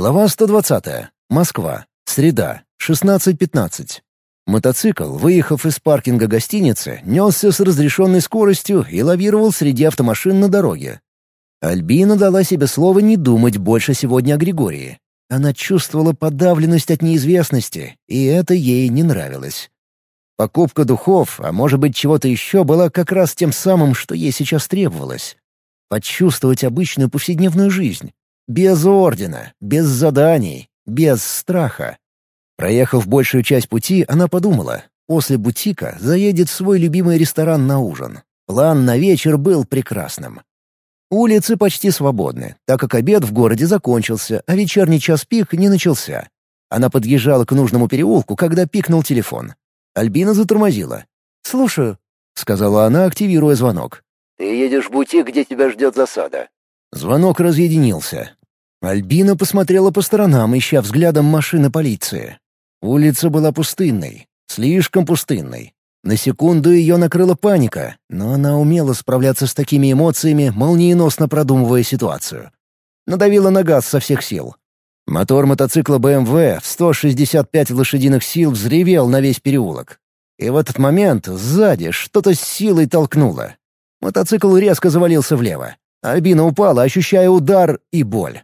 Глава 120. Москва. Среда. 16.15. Мотоцикл, выехав из паркинга гостиницы, несся с разрешенной скоростью и лавировал среди автомашин на дороге. Альбина дала себе слово не думать больше сегодня о Григории. Она чувствовала подавленность от неизвестности, и это ей не нравилось. Покупка духов, а может быть чего-то еще, была как раз тем самым, что ей сейчас требовалось. Почувствовать обычную повседневную жизнь. Без ордена, без заданий, без страха. Проехав большую часть пути, она подумала, после бутика заедет в свой любимый ресторан на ужин. План на вечер был прекрасным. Улицы почти свободны, так как обед в городе закончился, а вечерний час пик не начался. Она подъезжала к нужному переулку, когда пикнул телефон. Альбина затормозила. «Слушаю», — сказала она, активируя звонок. «Ты едешь в бутик, где тебя ждет засада». Звонок разъединился. Альбина посмотрела по сторонам, ища взглядом машины полиции. Улица была пустынной, слишком пустынной. На секунду ее накрыла паника, но она умела справляться с такими эмоциями, молниеносно продумывая ситуацию. Надавила на газ со всех сил. Мотор мотоцикла BMW в 165 лошадиных сил взревел на весь переулок. И в этот момент сзади что-то с силой толкнуло. Мотоцикл резко завалился влево. Альбина упала, ощущая удар и боль.